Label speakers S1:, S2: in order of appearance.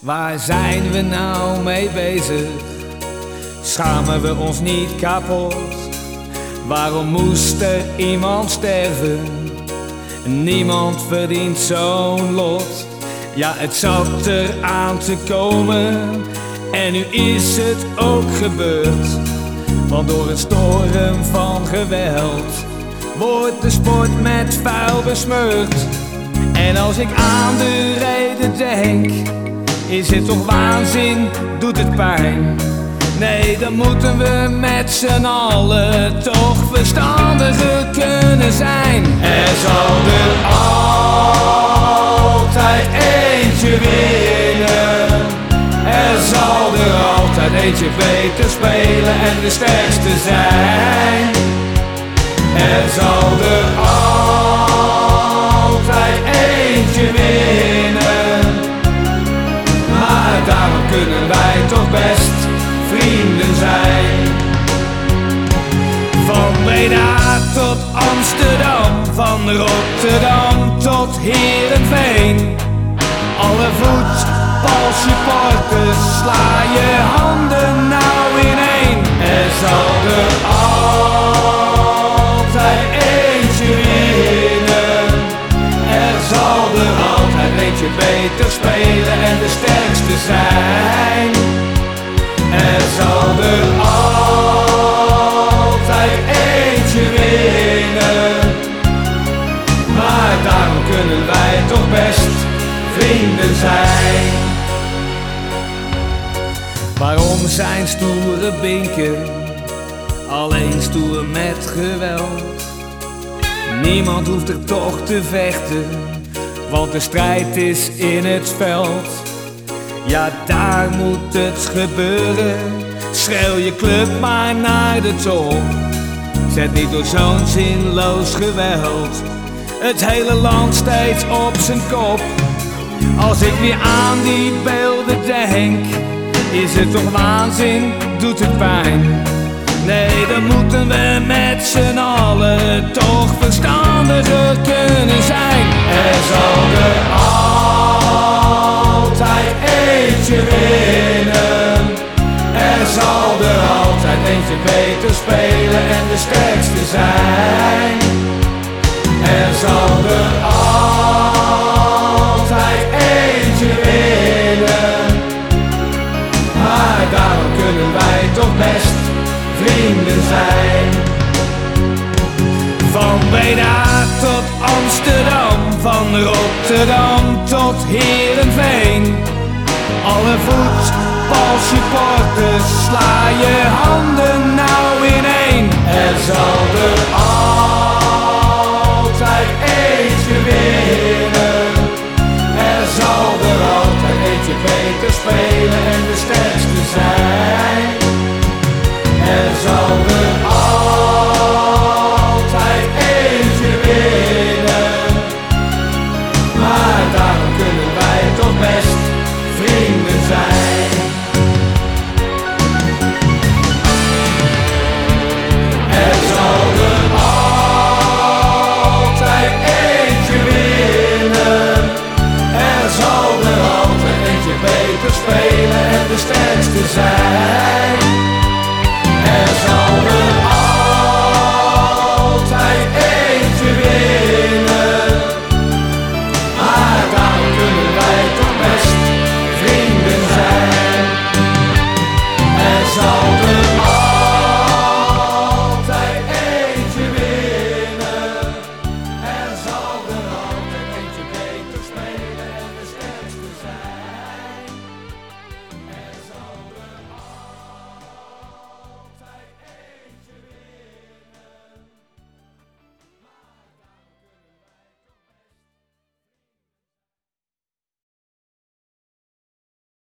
S1: Waar zijn we nou mee bezig? Schamen we ons niet kapot? Waarom moest er iemand sterven? Niemand verdient zo'n lot. Ja, het zat er aan te komen en nu is het ook gebeurd. Want door een storm van geweld wordt de sport met vuil besmeurd. En als ik aan de reden denk, is het toch waanzin, doet het pijn. Nee, dan moeten we met z'n allen toch verstandiger kunnen zijn. Er zal er altijd eentje winnen. Er zal er altijd eentje beter spelen en de sterkste zijn. Er zal best vrienden zijn. Van Breda tot Amsterdam, van Rotterdam tot Heerenveen. Alle voetbalsupporters, sla je handen nou ineen. Er zal er altijd eentje winnen. Er zal er altijd eentje beter spelen en de sterkste zijn. Er zal er altijd eentje winnen. Maar daarom kunnen wij toch best vrienden zijn. Waarom zijn stoere binken alleen stoer met geweld? Niemand hoeft er toch te vechten, want de strijd is in het veld. Ja, daar moet het gebeuren. Schreeuw je club maar naar de top. Zet niet door zo'n zinloos geweld het hele land steeds op zijn kop. Als ik weer aan die beelden denk, is het toch waanzin, doet het pijn. Nee, dan moeten we met z'n allen toch verstandiger kunnen zijn. Er zal er Er zal er altijd eentje beter spelen en de sterkste zijn. Er zal er altijd eentje winnen. Maar daarom kunnen wij toch best vrienden zijn. Van Breda tot Amsterdam, van Rotterdam tot Heerenveen. Alle voetbalsupporters, sla je handen nou ineen. Er zal er altijd eentje winnen. Er zal er altijd eentje beter spelen en de sterkste zijn. Er zal er Er zal er altijd eentje winnen. Er zal er altijd eentje beter spelen en de sterkste zijn.